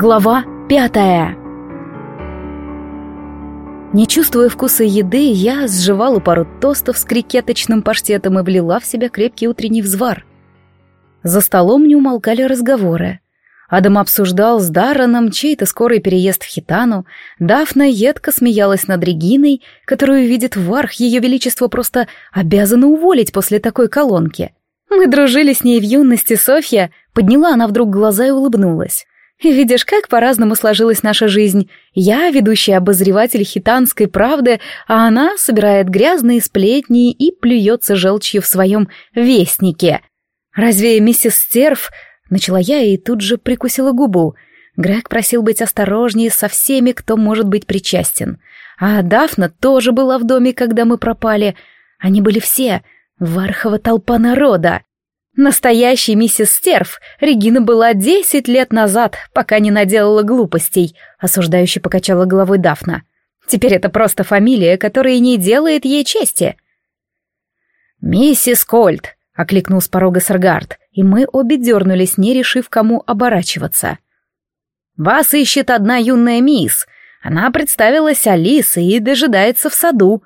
Глава пятая Не чувствуя вкуса еды, я сживала пару тостов с крикеточным паштетом и влила в себя крепкий утренний взвар. За столом не умолкали разговоры. Адам обсуждал с Дарреном чей-то скорый переезд в Хитану, Дафна едко смеялась над Региной, которую видит Варх, ее величество просто обязано уволить после такой колонки. Мы дружили с ней в юности, Софья, подняла она вдруг глаза и улыбнулась. Видишь, как по-разному сложилась наша жизнь. Я ведущий обозреватель хитанской правды, а она собирает грязные сплетни и плюется желчью в своем вестнике. Разве миссис Стерв... Начала я и тут же прикусила губу. Грег просил быть осторожнее со всеми, кто может быть причастен. А Дафна тоже была в доме, когда мы пропали. Они были все. Вархова толпа народа. Настоящей миссис Стерв Регина была десять лет назад, пока не наделала глупостей, осуждающе покачала головой Дафна. Теперь это просто фамилия, которая не делает ей чести. «Миссис Кольт», — окликнул с порога Саргард, и мы обе дернулись, не решив, кому оборачиваться. «Вас ищет одна юная мисс. Она представилась Алисой и дожидается в саду»,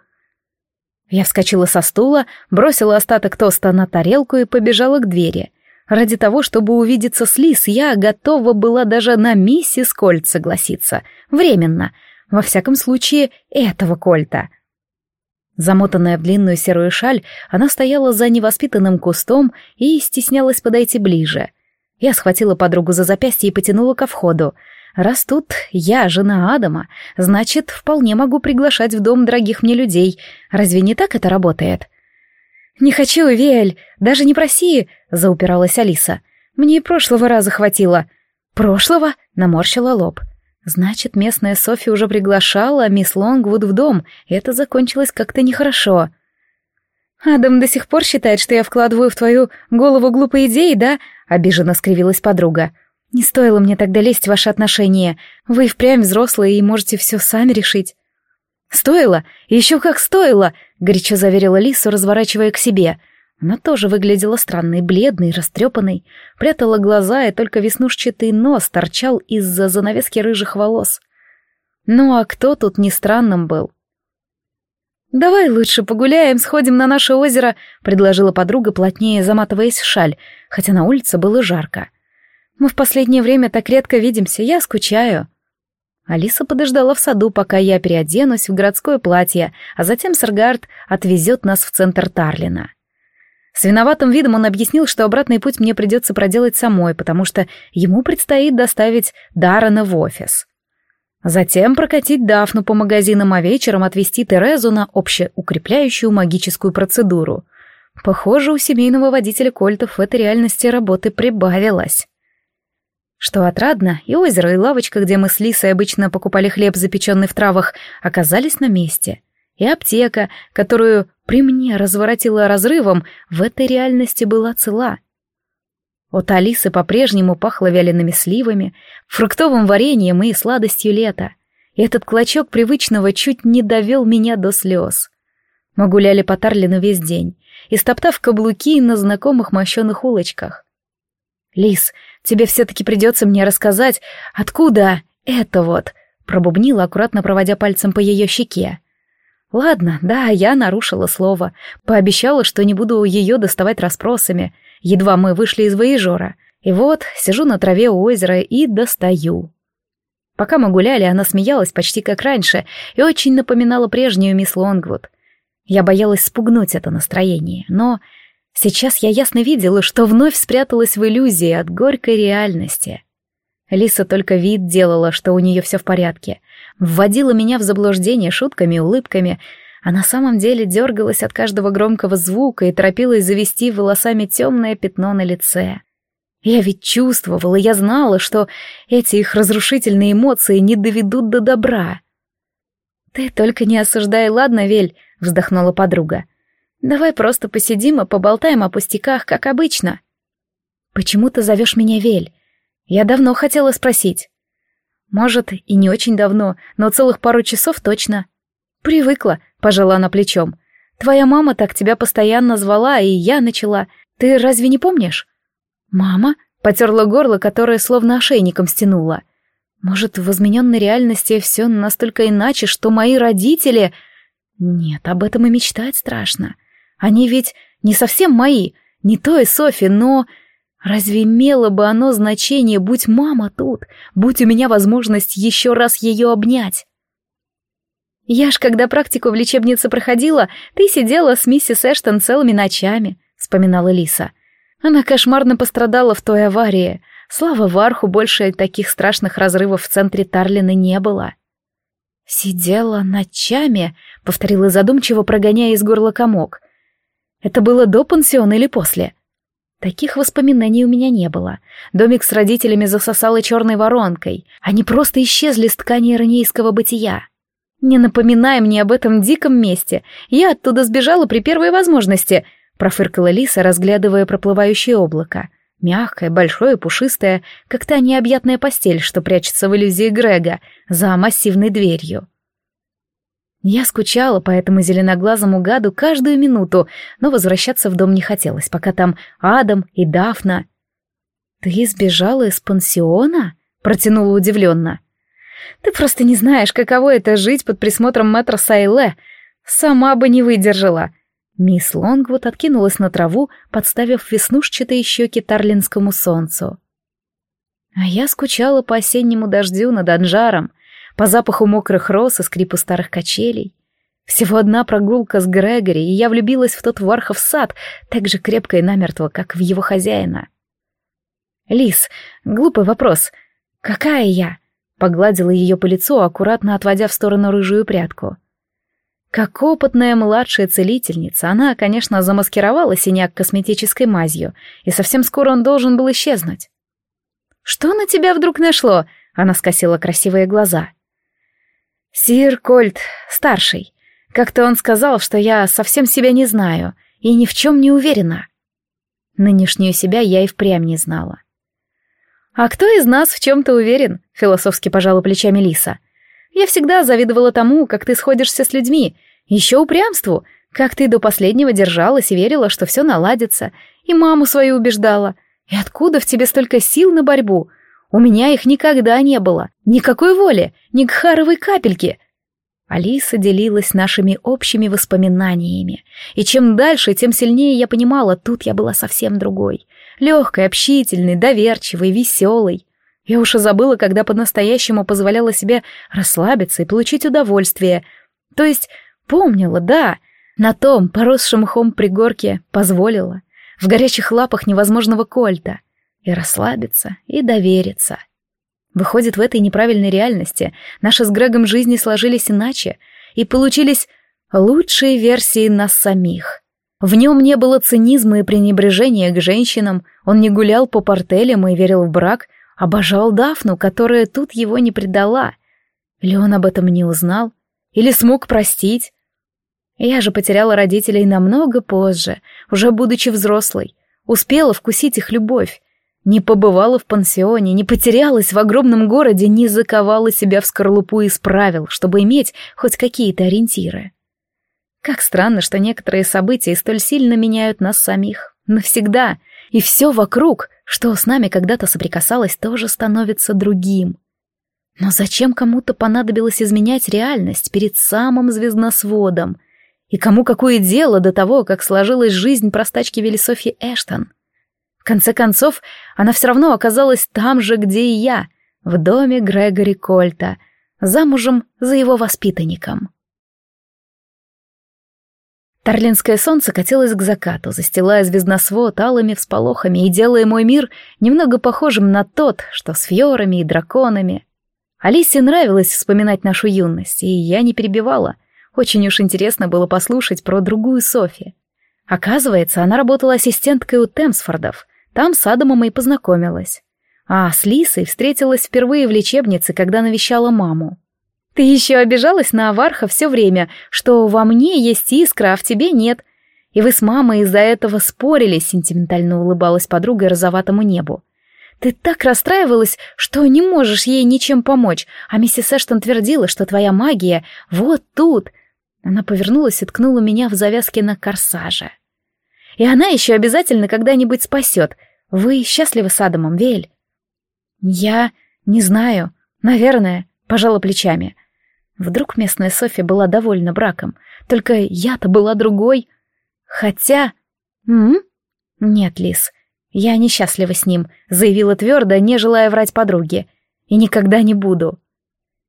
я вскочила со стула, бросила остаток тоста на тарелку и побежала к двери. Ради того, чтобы увидеться с Лис, я готова была даже на миссис Кольт согласиться. Временно. Во всяком случае, этого Кольта. Замотанная в длинную серую шаль, она стояла за невоспитанным кустом и стеснялась подойти ближе. Я схватила подругу за запястье и потянула ко входу — Раз тут я жена Адама, значит, вполне могу приглашать в дом дорогих мне людей. Разве не так это работает? «Не хочу, Виэль, даже не проси», — заупиралась Алиса. «Мне и прошлого раза хватило». «Прошлого?» — наморщила лоб. «Значит, местная Софи уже приглашала мисс Лонгвуд в дом, и это закончилось как-то нехорошо». «Адам до сих пор считает, что я вкладываю в твою голову глупые идеи, да?» — обиженно скривилась подруга. Не стоило мне тогда лезть в ваши отношения. Вы впрямь взрослые и можете все сами решить. Стоило? Еще как стоило, горячо заверила Лису, разворачивая к себе. Она тоже выглядела странной, бледной, растрепанной, прятала глаза, и только веснушчатый нос торчал из-за занавески рыжих волос. Ну а кто тут не странным был? «Давай лучше погуляем, сходим на наше озеро», — предложила подруга, плотнее заматываясь в шаль, хотя на улице было жарко. Мы в последнее время так редко видимся, я скучаю». Алиса подождала в саду, пока я переоденусь в городское платье, а затем Саргард отвезет нас в центр Тарлина. С виноватым видом он объяснил, что обратный путь мне придется проделать самой, потому что ему предстоит доставить Даррена в офис. Затем прокатить Дафну по магазинам, а вечером отвезти Терезу на общеукрепляющую магическую процедуру. Похоже, у семейного водителя Кольтов в этой реальности работы прибавилось. Что отрадно, и озеро, и лавочка, где мы с Лисой обычно покупали хлеб, запеченный в травах, оказались на месте. И аптека, которую при мне разворотила разрывом, в этой реальности была цела. От Алисы по-прежнему пахло вялеными сливами, фруктовым вареньем и сладостью лета. И этот клочок привычного чуть не довел меня до слез. Мы гуляли по Тарлину весь день, истоптав каблуки на знакомых мощеных улочках. «Лис, тебе все-таки придется мне рассказать, откуда это вот», — пробубнила, аккуратно проводя пальцем по ее щеке. «Ладно, да, я нарушила слово, пообещала, что не буду ее доставать расспросами. Едва мы вышли из воежора. И вот, сижу на траве у озера и достаю». Пока мы гуляли, она смеялась почти как раньше и очень напоминала прежнюю мисс Лонгвуд. Я боялась спугнуть это настроение, но Сейчас я ясно видела, что вновь спряталась в иллюзии от горькой реальности. Лиса только вид делала, что у нее все в порядке. Вводила меня в заблуждение шутками и улыбками, а на самом деле дергалась от каждого громкого звука и торопилась завести волосами темное пятно на лице. Я ведь чувствовала, я знала, что эти их разрушительные эмоции не доведут до добра. «Ты только не осуждай, ладно, Вель?» — вздохнула подруга. Давай просто посидим и поболтаем о пустяках, как обычно. Почему ты зовешь меня Вель? Я давно хотела спросить. Может, и не очень давно, но целых пару часов точно. Привыкла, пожала она плечом. Твоя мама так тебя постоянно звала, и я начала. Ты разве не помнишь? Мама? Потерла горло, которое словно ошейником стянуло. Может, в измененной реальности все настолько иначе, что мои родители... Нет, об этом и мечтать страшно. Они ведь не совсем мои, не той Софи, но... Разве имело бы оно значение, будь мама тут, будь у меня возможность еще раз ее обнять? Я ж, когда практику в лечебнице проходила, ты сидела с миссис Эштон целыми ночами, вспоминала Лиса. Она кошмарно пострадала в той аварии. Слава Варху, больше таких страшных разрывов в центре Тарлина не было. «Сидела ночами», — повторила задумчиво, прогоняя из горла комок. «Это было до пансиона или после?» Таких воспоминаний у меня не было. Домик с родителями засосало черной воронкой. Они просто исчезли с ткани иронейского бытия. Не напоминай мне об этом диком месте. Я оттуда сбежала при первой возможности, профыркала Лиса, разглядывая проплывающее облако. Мягкое, большое, пушистое, как та необъятная постель, что прячется в иллюзии Грега за массивной дверью. Я скучала по этому зеленоглазому гаду каждую минуту, но возвращаться в дом не хотелось, пока там Адам и Дафна. «Ты сбежала из пансиона?» — протянула удивленно. «Ты просто не знаешь, каково это жить под присмотром мэтра Сайле. Сама бы не выдержала». Мисс Лонгвуд откинулась на траву, подставив веснушчатые щеки тарлинскому солнцу. А я скучала по осеннему дождю над Анжаром, по запаху мокрых роз и скрипу старых качелей. Всего одна прогулка с Грегори, и я влюбилась в тот Вархов сад, так же крепко и намертво, как в его хозяина. «Лис, глупый вопрос. Какая я?» Погладила ее по лицу, аккуратно отводя в сторону рыжую прядку. Как опытная младшая целительница, она, конечно, замаскировала синяк косметической мазью, и совсем скоро он должен был исчезнуть. «Что на тебя вдруг нашло?» — она скосила красивые глаза. «Сир Кольт, старший. Как-то он сказал, что я совсем себя не знаю и ни в чем не уверена». Нынешнюю себя я и впрямь не знала. «А кто из нас в чем-то уверен?» — философски пожала плечами Лиса. «Я всегда завидовала тому, как ты сходишься с людьми, еще упрямству, как ты до последнего держалась и верила, что все наладится, и маму свою убеждала. И откуда в тебе столько сил на борьбу? У меня их никогда не было. Никакой воли, ни гхаровой капельки. Алиса делилась нашими общими воспоминаниями. И чем дальше, тем сильнее я понимала, тут я была совсем другой. Легкой, общительной, доверчивой, веселой. Я уж и забыла, когда по-настоящему позволяла себе расслабиться и получить удовольствие. То есть помнила, да, на том поросшем мхом пригорке позволила. В горячих лапах невозможного кольта — и расслабиться, и довериться. Выходит, в этой неправильной реальности наши с Грегом жизни сложились иначе, и получились лучшие версии нас самих. В нем не было цинизма и пренебрежения к женщинам, он не гулял по портелям и верил в брак, обожал Дафну, которая тут его не предала. Или он об этом не узнал? Или смог простить? Я же потеряла родителей намного позже, уже будучи взрослой. Успела вкусить их любовь, не побывала в пансионе, не потерялась в огромном городе, не заковала себя в скорлупу из правил, чтобы иметь хоть какие-то ориентиры. Как странно, что некоторые события столь сильно меняют нас самих. Навсегда. И все вокруг, что с нами когда-то соприкасалось, тоже становится другим. Но зачем кому-то понадобилось изменять реальность перед самым звездносводом? И кому какое дело до того, как сложилась жизнь простачки Велисофьи Эштон? В конце концов, она все равно оказалась там же, где и я, в доме Грегори Кольта, замужем за его воспитанником. Тарлинское солнце катилось к закату, застилая звездносвод алыми всполохами и делая мой мир немного похожим на тот, что с фьорами и драконами. Алисе нравилось вспоминать нашу юность, и я не перебивала. Очень уж интересно было послушать про другую Софи. Оказывается, она работала ассистенткой у Темсфордов, там с Адамом и познакомилась. А с Лисой встретилась впервые в лечебнице, когда навещала маму. «Ты еще обижалась на Аварха все время, что во мне есть искра, а в тебе нет. И вы с мамой из-за этого спорили», — сентиментально улыбалась подруга розоватому небу. «Ты так расстраивалась, что не можешь ей ничем помочь, а миссис Эштон твердила, что твоя магия вот тут». Она повернулась и ткнула меня в завязки на корсаже. И она еще обязательно когда-нибудь спасет. Вы счастливы с Адамом, Вель?» «Я не знаю», Наверное, пожала плечами. Вдруг местная Софья была довольна браком, только я-то была другой. Хотя... М? Нет, Лис, я несчастлива с ним, заявила твердо, не желая врать подруге. И никогда не буду.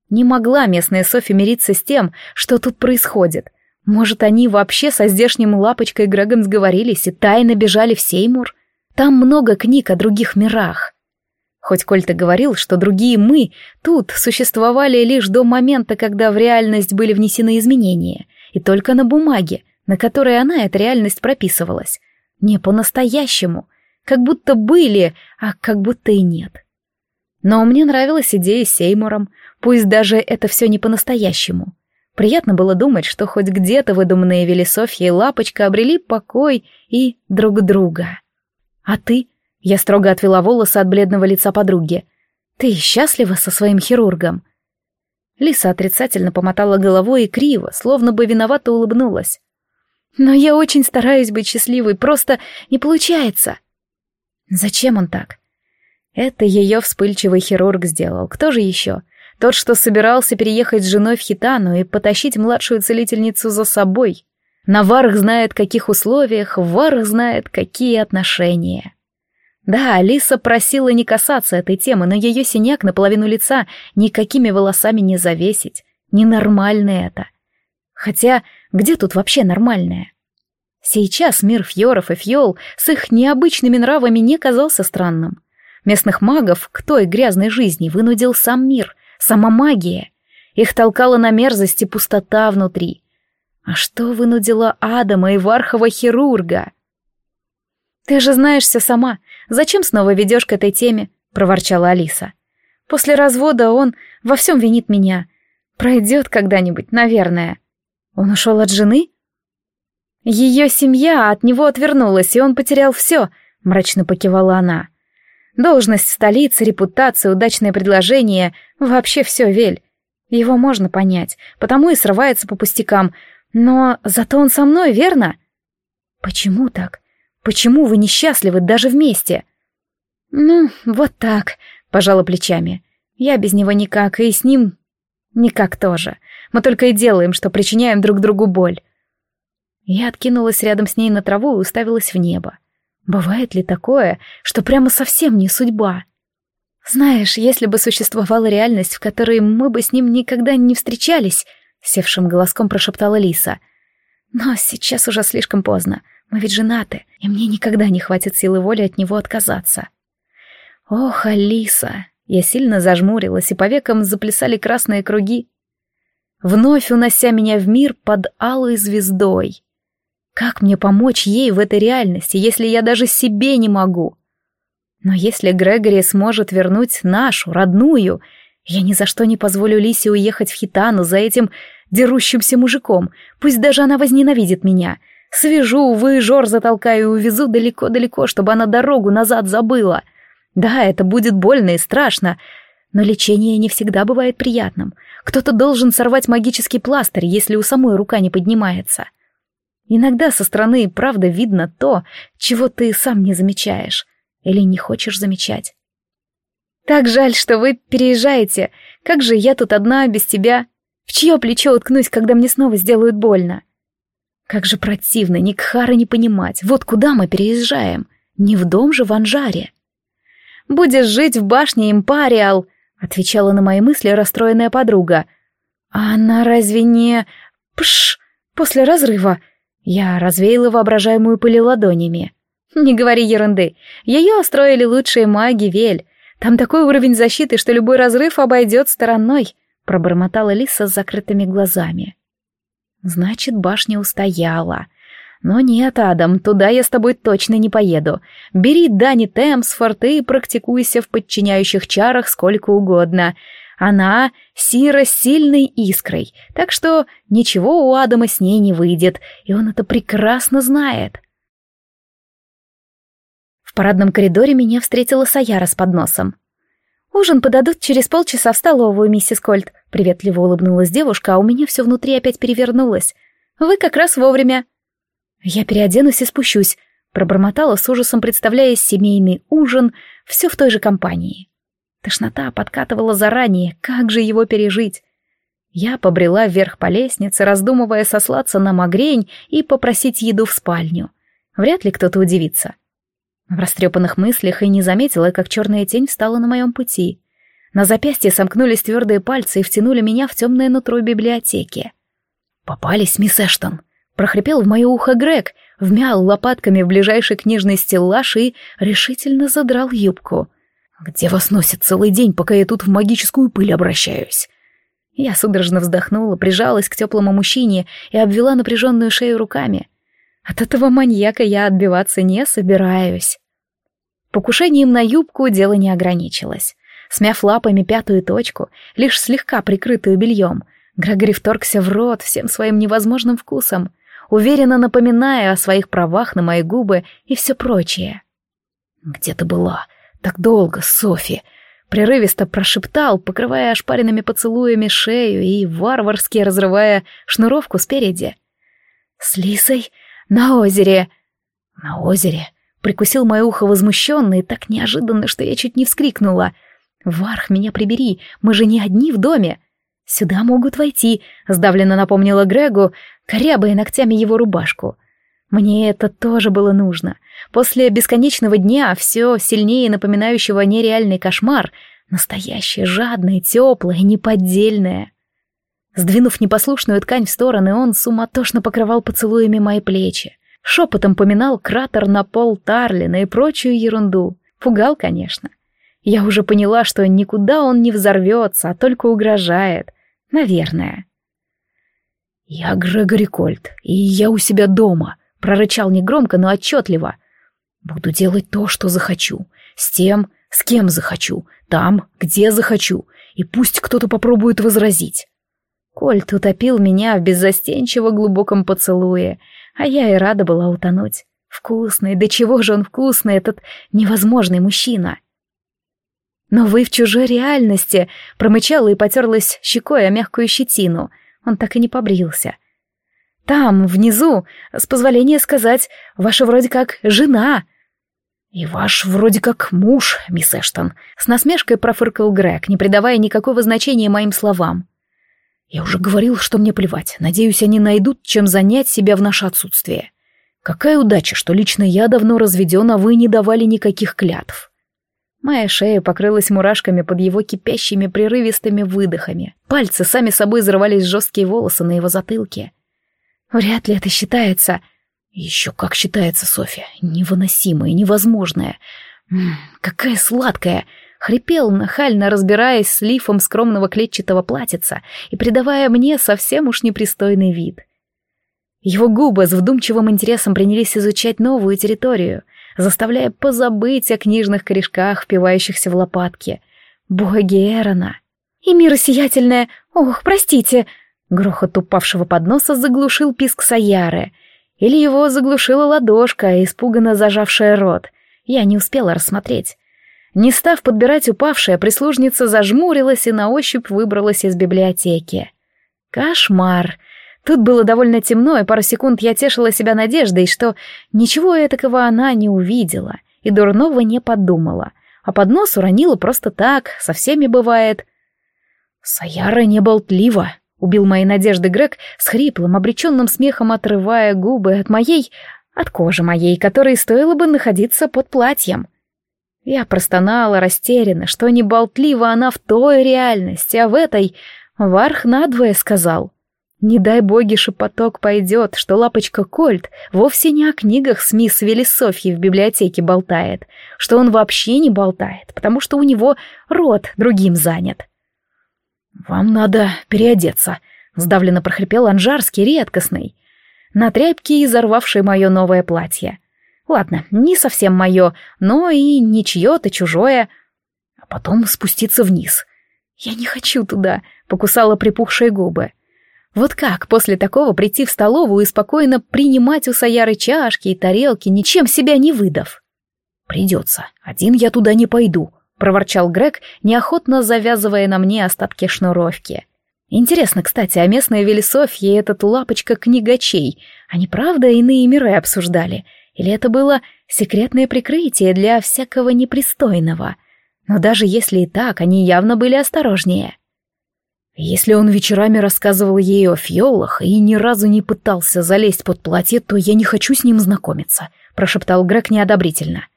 Не могла местная Софья мириться с тем, что тут происходит. Может, они вообще со здешним лапочкой Грегом сговорились и тайно бежали в Сеймур? Там много книг о других мирах. Хоть Кольта говорил, что другие «мы» тут существовали лишь до момента, когда в реальность были внесены изменения, и только на бумаге, на которой она, эта реальность, прописывалась. Не по-настоящему, как будто были, а как будто и нет. Но мне нравилась идея с Сеймуром, пусть даже это все не по-настоящему. Приятно было думать, что хоть где-то выдуманные Велисофья и Лапочка обрели покой и друг друга. «А ты?» — я строго отвела волосы от бледного лица подруги. «Ты счастлива со своим хирургом?» Лиса отрицательно помотала головой и криво, словно бы виновато улыбнулась. «Но я очень стараюсь быть счастливой, просто не получается». «Зачем он так?» Это ее вспыльчивый хирург сделал. Кто же еще? Тот, что собирался переехать с женой в Хитану и потащить младшую целительницу за собой. Наварх знает, каких условиях, Варх знает, какие отношения. Да, Алиса просила не касаться этой темы, но ее синяк наполовину лица никакими волосами не завесить. Ненормально это. Хотя, где тут вообще нормальное? Сейчас мир фьоров и фьол с их необычными нравами не казался странным. Местных магов к той грязной жизни вынудил сам мир, сама магия. Их толкала на мерзость и пустота внутри. А что вынудило Адама и Вархова хирурга? «Ты же знаешь все сама. Зачем снова ведешь к этой теме?» — проворчала Алиса. «После развода он во всем винит меня. Пройдет когда-нибудь, наверное. Он ушел от жены?» «Ее семья от него отвернулась, и он потерял все», — мрачно покивала она. «Должность в столице, репутация, удачное предложение — вообще все, Вель. Его можно понять, потому и срывается по пустякам, но зато он со мной, верно? Почему так? Почему вы несчастливы даже вместе? Ну, вот так, пожала плечами. Я без него никак, и с ним никак тоже. Мы только и делаем, что причиняем друг другу боль. Я откинулась рядом с ней на траву и уставилась в небо. Бывает ли такое, что прямо совсем не судьба? Знаешь, если бы существовала реальность, в которой мы бы с ним никогда не встречались, севшим голоском прошептала Лиса. Но сейчас уже слишком поздно. Мы ведь женаты, и мне никогда не хватит силы воли от него отказаться. Ох, Алиса! Я сильно зажмурилась, и по векам заплясали красные круги. Вновь унося меня в мир под алой звездой. Как мне помочь ей в этой реальности, если я даже себе не могу? Но если Грегори сможет вернуть нашу, родную, я ни за что не позволю Лисе уехать в Хитану за этим дерущимся мужиком, пусть даже она возненавидит меня. Свяжу, выжор затолкаю и увезу далеко-далеко, чтобы она дорогу назад забыла. Да, это будет больно и страшно, но лечение не всегда бывает приятным. Кто-то должен сорвать магический пластырь, если у самой рука не поднимается. Иногда со стороны правда видно то, чего ты сам не замечаешь или не хочешь замечать. Так жаль, что вы переезжаете. Как же я тут одна, без тебя? В чье плечо уткнусь, когда мне снова сделают больно? Как же противно ни Кхара не понимать. Вот куда мы переезжаем? Не в дом же в Анжаре. «Будешь жить в башне Импариал», — отвечала на мои мысли расстроенная подруга. «А она разве не... Пш! После разрыва...» Я развеяла воображаемую пыль ладонями. «Не говори ерунды. Ее устроили лучшие маги Вель. Там такой уровень защиты, что любой разрыв обойдет стороной», — пробормотала Лиса с закрытыми глазами. «Значит, башня устояла. Но нет, Адам, туда я с тобой точно не поеду. Бери Дани Темсфорд и практикуйся в подчиняющих чарах сколько угодно. Она Сира с сильной искрой, так что ничего у Адама с ней не выйдет, и он это прекрасно знает». В парадном коридоре меня встретила Саяра с подносом. «Ужин подадут через полчаса в столовую, миссис Кольт», — приветливо улыбнулась девушка, а у меня все внутри опять перевернулось. «Вы как раз вовремя». «Я переоденусь и спущусь», — пробормотала с ужасом, представляя семейный ужин, все в той же компании. Тошнота подкатывала заранее, как же его пережить? Я побрела вверх по лестнице, раздумывая сослаться на магрень и попросить еду в спальню. Вряд ли кто-то удивится. В растрепанных мыслях и не заметила, как черная тень встала на моем пути. На запястье сомкнулись твердые пальцы и втянули меня в темное нутро библиотеки. «Попались, мисс Эштон!» — прохрипел в мое ухо Грег, вмял лопатками в ближайший книжный стеллаж и решительно задрал юбку. «Где вас носит целый день, пока я тут в магическую пыль обращаюсь?» Я судорожно вздохнула, прижалась к теплому мужчине и обвела напряженную шею руками. От этого маньяка я отбиваться не собираюсь. Покушением на юбку дело не ограничилось. Смяв лапами пятую точку, лишь слегка прикрытую бельем, Грегори вторгся в рот всем своим невозможным вкусом, уверенно напоминая о своих правах на мои губы и все прочее. «Где ты была? Так долго, Софи!» Прерывисто прошептал, покрывая ошпаренными поцелуями шею и варварски разрывая шнуровку спереди. «С Лисой? На озере!» «На озере?» Прикусил мое ухо возмущенно и так неожиданно, что я чуть не вскрикнула. «Варх, меня прибери, мы же не одни в доме!» «Сюда могут войти», — сдавленно напомнила Грегу, корябая ногтями его рубашку. Мне это тоже было нужно. После бесконечного дня, все сильнее напоминающего нереальный кошмар, настоящее, жадное, теплое, неподдельное. Сдвинув непослушную ткань в стороны, он суматошно покрывал поцелуями мои плечи. Шепотом поминал кратер на пол Тарлина и прочую ерунду. Пугал, конечно. Я уже поняла, что никуда он не взорвется, а только угрожает. Наверное. «Я Грегори Кольт, и я у себя дома», Прорычал негромко, но отчетливо. Буду делать то, что захочу. С тем, с кем захочу. Там, где захочу. И пусть кто-то попробует возразить. Кольт утопил меня в беззастенчиво глубоком поцелуе, а я и рада была утонуть. Вкусный, да чего же он вкусный, этот невозможный мужчина. Но вы в чужой реальности, промычала и потерлась щекой о мягкую щетину. Он так и не побрился. Там, внизу, с позволения сказать, ваша вроде как жена». «И ваш вроде как муж, мисс Эштон», — с насмешкой профыркал Грег, не придавая никакого значения моим словам. «Я уже говорил, что мне плевать. Надеюсь, они найдут, чем занять себя в наше отсутствие. Какая удача, что лично я давно разведен, а вы не давали никаких клятв». Моя шея покрылась мурашками под его кипящими прерывистыми выдохами. Пальцы сами собой взрывались жесткие волосы на его затылке. Вряд ли это считается. Еще как считается, Софья. Невыносимое, невозможное. М какая сладкая. Хрипел, нахально разбираясь с лифом скромного клетчатого платьица и придавая мне совсем уж непристойный вид. Его губы с вдумчивым интересом принялись изучать новую территорию, заставляя позабыть о книжных корешках, впивающихся в лопатки. Боги Эрона! И мира сиятельная! Ох, простите! Грохот упавшего подноса заглушил писк Саяры. Или его заглушила ладошка, испуганно зажавшая рот. Я не успела рассмотреть. Не став подбирать упавшее, прислужница зажмурилась и на ощупь выбралась из библиотеки. Кошмар! Тут было довольно темно, и пару секунд я тешила себя надеждой, что ничего этакого она не увидела и дурного не подумала, а поднос уронила просто так, со всеми бывает. Саяра не болтлива, Убил мои надежды Грег с хриплым, обреченным смехом отрывая губы от моей... от кожи моей, которой стоило бы находиться под платьем. Я простонала растерянно, что не болтлива она в той реальности, а в этой Варх надвое сказал. Не дай боги шепоток пойдет, что лапочка Кольт вовсе не о книгах с мисс Велисофьей в библиотеке болтает, что он вообще не болтает, потому что у него рот другим занят. «Вам надо переодеться», — сдавленно прохрипел Анжарский редкостный. На тряпке изорвавший мое новое платье. Ладно, не совсем мое, но и не чье-то чужое. А потом спуститься вниз. Я не хочу туда, покусала припухшие губы. Вот как после такого прийти в столовую и спокойно принимать у Саяры чашки и тарелки, ничем себя не выдав? Придется. Один я туда не пойду, — проворчал Грег, неохотно завязывая на мне остатки шнуровки. «Интересно, кстати, а местная Велисофья и этот лапочка книгачей, они правда иные миры обсуждали? Или это было секретное прикрытие для всякого непристойного? Но даже если и так, они явно были осторожнее. Если он вечерами рассказывал ей о фиолах и ни разу не пытался залезть под платье, то я не хочу с ним знакомиться, прошептал Грег неодобрительно.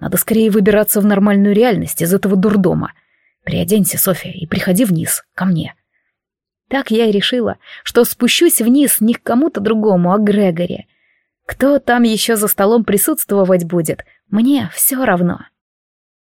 Надо скорее выбираться в нормальную реальность из этого дурдома. Приоденься, Софья, и приходи вниз, ко мне. Так я и решила, что спущусь вниз не к кому-то другому, а к Грегоре. Кто там еще за столом присутствовать будет, мне все равно.